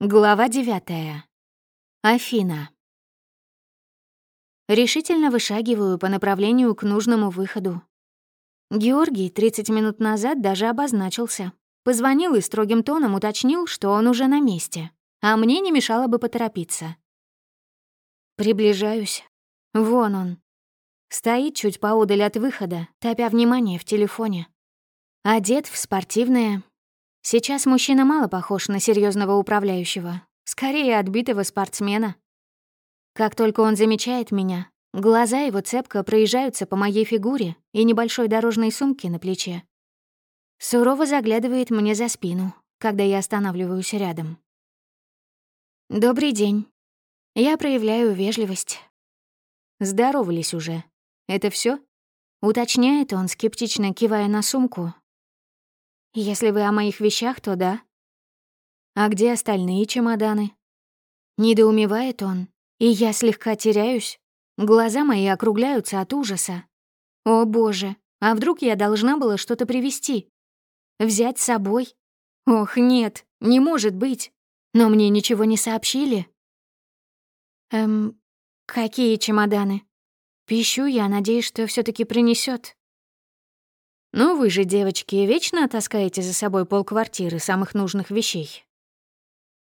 Глава девятая. Афина. Решительно вышагиваю по направлению к нужному выходу. Георгий 30 минут назад даже обозначился. Позвонил и строгим тоном уточнил, что он уже на месте, а мне не мешало бы поторопиться. Приближаюсь. Вон он. Стоит чуть поодаль от выхода, топя внимание в телефоне. Одет в спортивное, Сейчас мужчина мало похож на серьезного управляющего, скорее отбитого спортсмена. Как только он замечает меня, глаза его цепко проезжаются по моей фигуре и небольшой дорожной сумке на плече. Сурово заглядывает мне за спину, когда я останавливаюсь рядом. «Добрый день». Я проявляю вежливость. Здоровались уже. Это все? Уточняет он, скептично кивая на сумку, если вы о моих вещах, то да. А где остальные чемоданы? Недоумевает он, и я слегка теряюсь. Глаза мои округляются от ужаса. О боже, а вдруг я должна была что-то привезти? Взять с собой? Ох, нет, не может быть. Но мне ничего не сообщили. Эм, какие чемоданы? Пищу я, надеюсь, что все таки принесет. «Ну вы же, девочки, вечно таскаете за собой полквартиры самых нужных вещей».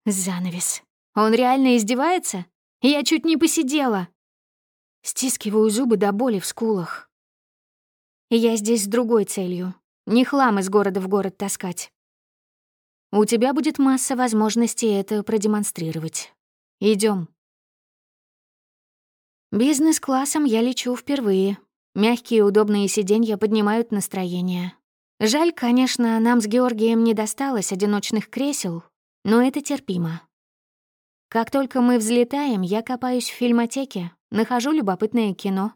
Занавес. Он реально издевается? Я чуть не посидела. Стискиваю зубы до боли в скулах. Я здесь с другой целью. Не хлам из города в город таскать. У тебя будет масса возможностей это продемонстрировать. Идем. Бизнес-классом я лечу впервые, Мягкие удобные сиденья поднимают настроение. Жаль, конечно, нам с Георгием не досталось одиночных кресел, но это терпимо. Как только мы взлетаем, я копаюсь в фильмотеке, нахожу любопытное кино.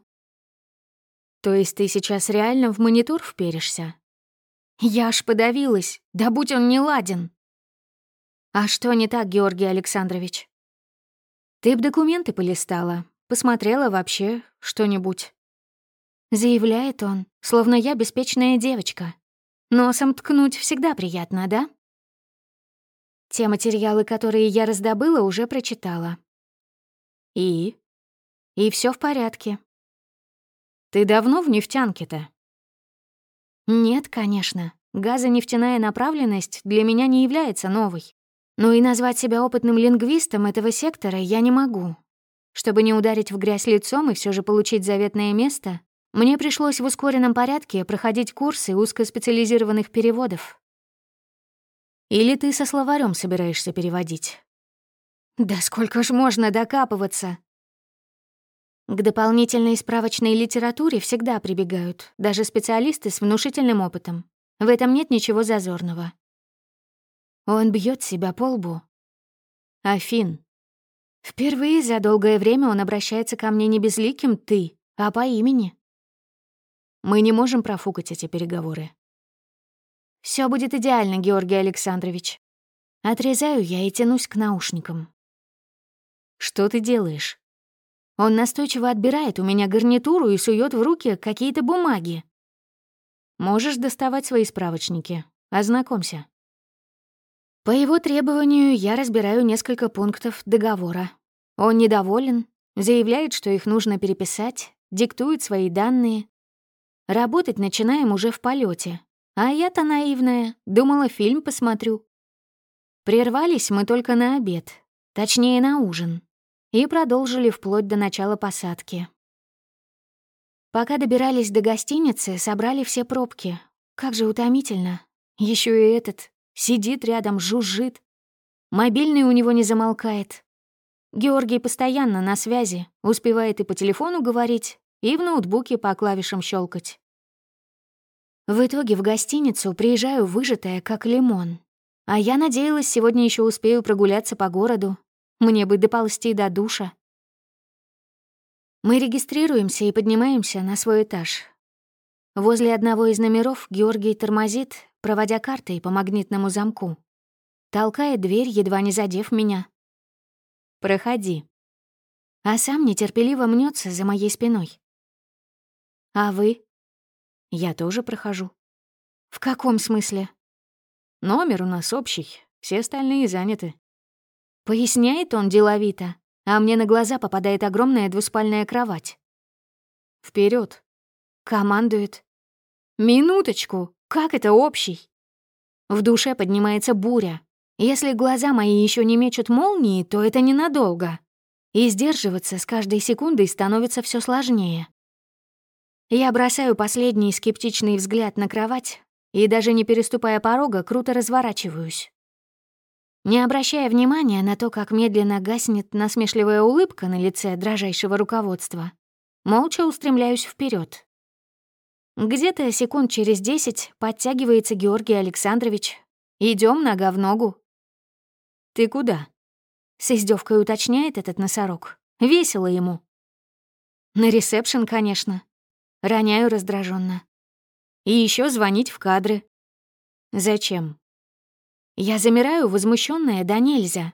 То есть ты сейчас реально в монитор вперишься? Я аж подавилась, да будь он не ладен. А что не так, Георгий Александрович? Ты б документы полистала, посмотрела вообще что-нибудь. Заявляет он, словно я беспечная девочка. Носом ткнуть всегда приятно, да? Те материалы, которые я раздобыла, уже прочитала. И? И все в порядке. Ты давно в нефтянке-то? Нет, конечно. Газонефтяная направленность для меня не является новой. Но и назвать себя опытным лингвистом этого сектора я не могу. Чтобы не ударить в грязь лицом и все же получить заветное место, мне пришлось в ускоренном порядке проходить курсы узкоспециализированных переводов. Или ты со словарем собираешься переводить? Да сколько ж можно докапываться? К дополнительной справочной литературе всегда прибегают, даже специалисты с внушительным опытом. В этом нет ничего зазорного. Он бьет себя по лбу. Афин. Впервые за долгое время он обращается ко мне не безликим «ты», а по имени. Мы не можем профукать эти переговоры. Все будет идеально, Георгий Александрович. Отрезаю я и тянусь к наушникам. Что ты делаешь? Он настойчиво отбирает у меня гарнитуру и сует в руки какие-то бумаги. Можешь доставать свои справочники. Ознакомься. По его требованию я разбираю несколько пунктов договора. Он недоволен, заявляет, что их нужно переписать, диктует свои данные, Работать начинаем уже в полете, а я-то наивная, думала, фильм посмотрю. Прервались мы только на обед, точнее, на ужин, и продолжили вплоть до начала посадки. Пока добирались до гостиницы, собрали все пробки. Как же утомительно. Еще и этот сидит рядом, жужжит. Мобильный у него не замолкает. Георгий постоянно на связи, успевает и по телефону говорить, и в ноутбуке по клавишам щелкать. В итоге в гостиницу приезжаю выжатая, как лимон. А я надеялась, сегодня еще успею прогуляться по городу. Мне бы доползти до душа. Мы регистрируемся и поднимаемся на свой этаж. Возле одного из номеров Георгий тормозит, проводя картой по магнитному замку. Толкает дверь, едва не задев меня. «Проходи». А сам нетерпеливо мнется за моей спиной. А вы? Я тоже прохожу. В каком смысле? Номер у нас общий, все остальные заняты. Поясняет он деловито, а мне на глаза попадает огромная двуспальная кровать. Вперед, командует. Минуточку, как это общий? В душе поднимается буря. Если глаза мои еще не мечут молнии, то это ненадолго. И сдерживаться с каждой секундой становится все сложнее. Я бросаю последний скептичный взгляд на кровать и, даже не переступая порога, круто разворачиваюсь. Не обращая внимания на то, как медленно гаснет насмешливая улыбка на лице дрожайшего руководства, молча устремляюсь вперед. Где-то секунд через десять подтягивается Георгий Александрович. Идем нога в ногу. «Ты куда?» — с издевкой уточняет этот носорог. Весело ему. На ресепшн, конечно. Роняю раздраженно. И еще звонить в кадры. Зачем? Я замираю, возмущенная да нельзя.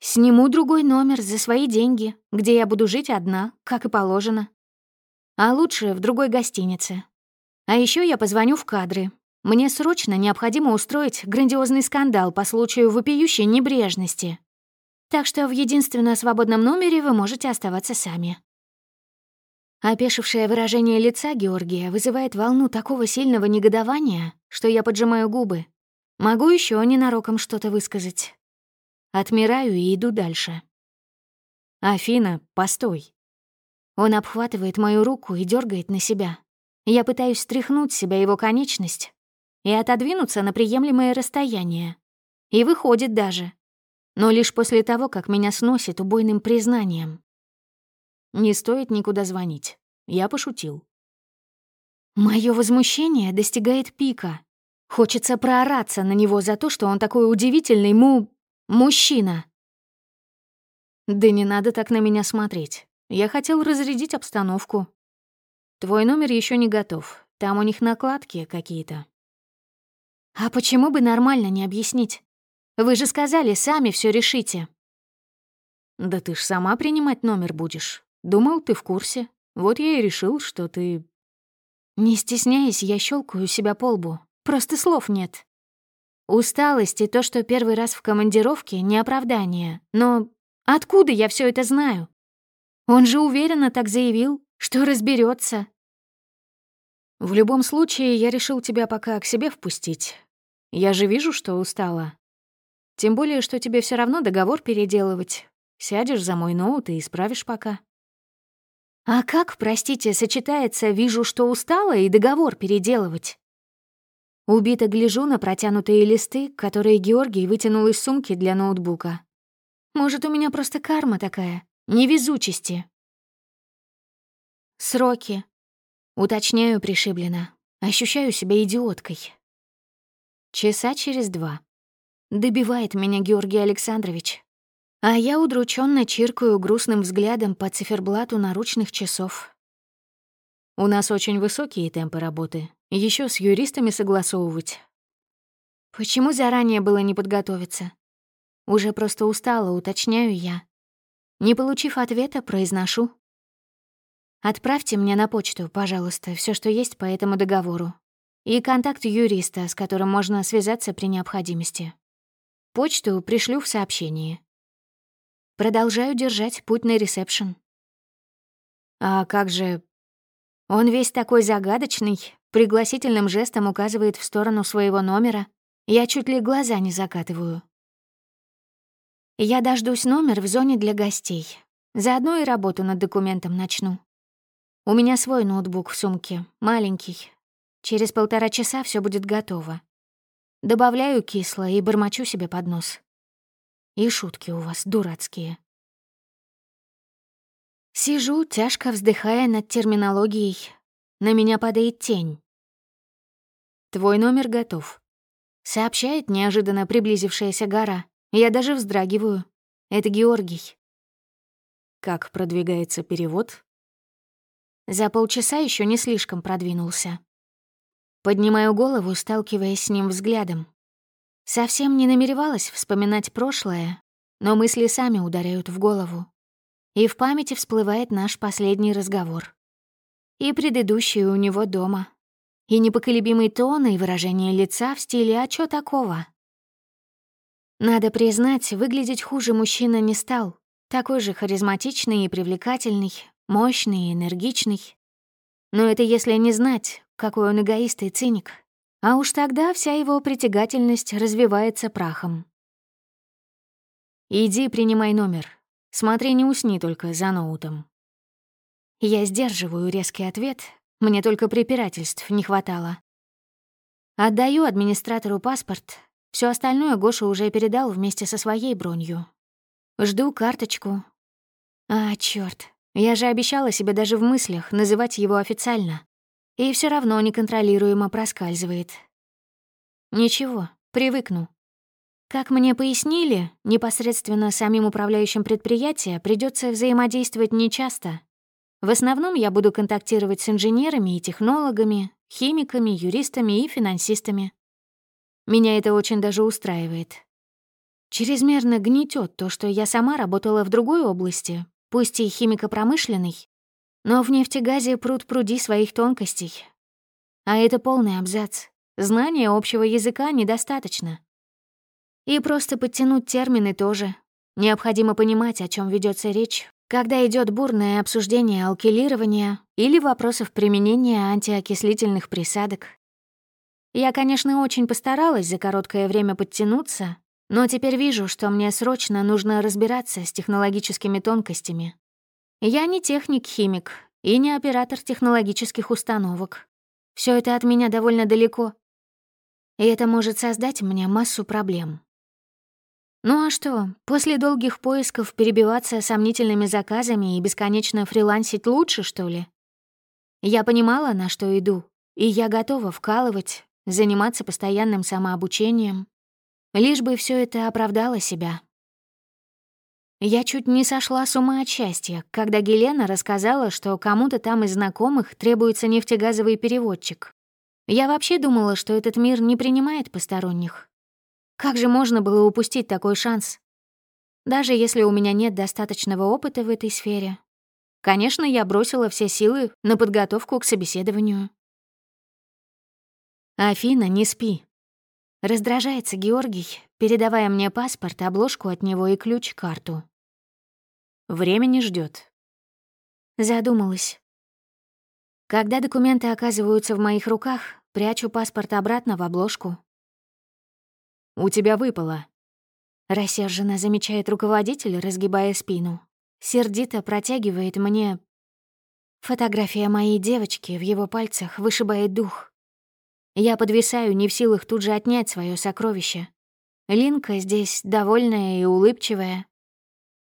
Сниму другой номер за свои деньги, где я буду жить одна, как и положено. А лучше в другой гостинице. А еще я позвоню в кадры. Мне срочно необходимо устроить грандиозный скандал по случаю вопиющей небрежности. Так что в единственно свободном номере вы можете оставаться сами. Опешившее выражение лица Георгия вызывает волну такого сильного негодования, что я поджимаю губы, Могу еще ненароком что-то высказать. Отмираю и иду дальше. «Афина, постой». Он обхватывает мою руку и дергает на себя. Я пытаюсь стряхнуть с себя его конечность и отодвинуться на приемлемое расстояние. И выходит даже. Но лишь после того, как меня сносит убойным признанием. Не стоит никуда звонить. Я пошутил. Мое возмущение достигает пика. Хочется проораться на него за то, что он такой удивительный му... мужчина. Да не надо так на меня смотреть. Я хотел разрядить обстановку. Твой номер еще не готов. Там у них накладки какие-то. А почему бы нормально не объяснить? Вы же сказали, сами все решите. Да ты ж сама принимать номер будешь. Думал, ты в курсе. Вот я и решил, что ты... Не стесняясь, я щелкаю себя по лбу. Просто слов нет. Усталость и то, что первый раз в командировке, не оправдание. Но откуда я все это знаю? Он же уверенно так заявил, что разберется. В любом случае, я решил тебя пока к себе впустить. Я же вижу, что устала. Тем более, что тебе все равно договор переделывать. Сядешь за мой ноут и исправишь пока. А как, простите, сочетается «вижу, что устала» и договор переделывать? Убито гляжу на протянутые листы, которые Георгий вытянул из сумки для ноутбука. Может, у меня просто карма такая, невезучести. Сроки. Уточняю пришибленно. Ощущаю себя идиоткой. Часа через два. Добивает меня Георгий Александрович. А я удрученно чиркаю грустным взглядом по циферблату наручных часов. У нас очень высокие темпы работы, еще с юристами согласовывать. Почему заранее было не подготовиться? Уже просто устала, уточняю я. Не получив ответа, произношу. Отправьте мне на почту, пожалуйста, все, что есть по этому договору. И контакт юриста, с которым можно связаться при необходимости. Почту пришлю в сообщении. Продолжаю держать путь на ресепшн. А как же... Он весь такой загадочный, пригласительным жестом указывает в сторону своего номера. Я чуть ли глаза не закатываю. Я дождусь номер в зоне для гостей. Заодно и работу над документом начну. У меня свой ноутбук в сумке, маленький. Через полтора часа все будет готово. Добавляю кисло и бормочу себе под нос. И шутки у вас дурацкие. Сижу, тяжко вздыхая над терминологией. На меня падает тень. «Твой номер готов», — сообщает неожиданно приблизившаяся гора. Я даже вздрагиваю. Это Георгий. Как продвигается перевод? За полчаса еще не слишком продвинулся. Поднимаю голову, сталкиваясь с ним взглядом. Совсем не намеревалась вспоминать прошлое, но мысли сами ударяют в голову. И в памяти всплывает наш последний разговор. И предыдущий у него дома, и непоколебимый тон и выражение лица в стиле «а чё такого?». Надо признать, выглядеть хуже мужчина не стал. Такой же харизматичный и привлекательный, мощный и энергичный. Но это если не знать, какой он эгоист и циник. А уж тогда вся его притягательность развивается прахом. «Иди, принимай номер. Смотри, не усни только за ноутом». Я сдерживаю резкий ответ, мне только препирательств не хватало. Отдаю администратору паспорт, все остальное Гоша уже передал вместе со своей бронью. Жду карточку. А, черт, я же обещала себе даже в мыслях называть его официально. И все равно неконтролируемо проскальзывает. Ничего, привыкну. Как мне пояснили, непосредственно самим управляющим предприятия придется взаимодействовать нечасто. В основном я буду контактировать с инженерами и технологами, химиками, юристами и финансистами. Меня это очень даже устраивает. Чрезмерно гнетет то, что я сама работала в другой области, пусть и химико-промышленный, но в нефтегазе пруд пруди своих тонкостей. А это полный абзац. Знания общего языка недостаточно. И просто подтянуть термины тоже. Необходимо понимать, о чем ведется речь, когда идет бурное обсуждение алкилирования или вопросов применения антиокислительных присадок. Я, конечно, очень постаралась за короткое время подтянуться, но теперь вижу, что мне срочно нужно разбираться с технологическими тонкостями. Я не техник-химик и не оператор технологических установок. Все это от меня довольно далеко. И это может создать мне массу проблем. Ну а что, после долгих поисков перебиваться сомнительными заказами и бесконечно фрилансить лучше, что ли? Я понимала, на что иду, и я готова вкалывать, заниматься постоянным самообучением, Лишь бы все это оправдало себя. Я чуть не сошла с ума от счастья, когда Гелена рассказала, что кому-то там из знакомых требуется нефтегазовый переводчик. Я вообще думала, что этот мир не принимает посторонних. Как же можно было упустить такой шанс? Даже если у меня нет достаточного опыта в этой сфере. Конечно, я бросила все силы на подготовку к собеседованию. «Афина, не спи», Раздражается Георгий, передавая мне паспорт, обложку от него и ключ-карту. Время не ждет. Задумалась. Когда документы оказываются в моих руках, прячу паспорт обратно в обложку. «У тебя выпало», — рассерженно замечает руководитель, разгибая спину. Сердито протягивает мне... Фотография моей девочки в его пальцах вышибает дух. Я подвисаю, не в силах тут же отнять свое сокровище. Линка здесь довольная и улыбчивая.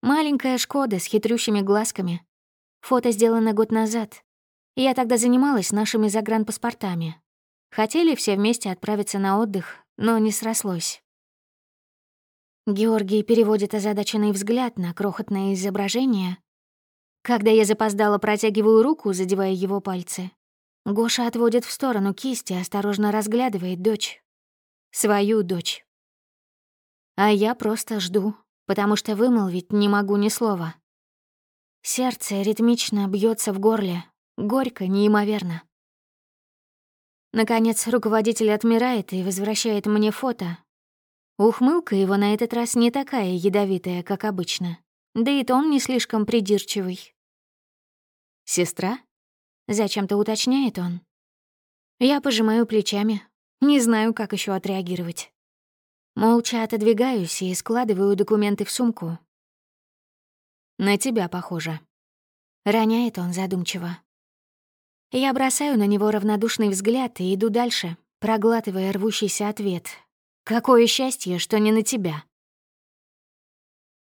Маленькая Шкода с хитрющими глазками. Фото сделано год назад. Я тогда занималась нашими загранпаспортами. Хотели все вместе отправиться на отдых, но не срослось. Георгий переводит озадаченный взгляд на крохотное изображение. Когда я запоздала, протягиваю руку, задевая его пальцы. Гоша отводит в сторону кисти, осторожно разглядывает дочь. Свою дочь. А я просто жду, потому что вымолвить не могу ни слова. Сердце ритмично бьется в горле, горько, неимоверно. Наконец, руководитель отмирает и возвращает мне фото. Ухмылка его на этот раз не такая ядовитая, как обычно. Да и тон не слишком придирчивый. «Сестра?» Зачем-то уточняет он. Я пожимаю плечами. Не знаю, как еще отреагировать. Молча отодвигаюсь и складываю документы в сумку. «На тебя похоже». Роняет он задумчиво. Я бросаю на него равнодушный взгляд и иду дальше, проглатывая рвущийся ответ. «Какое счастье, что не на тебя!»